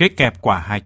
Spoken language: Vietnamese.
kết kẹp quả hạch.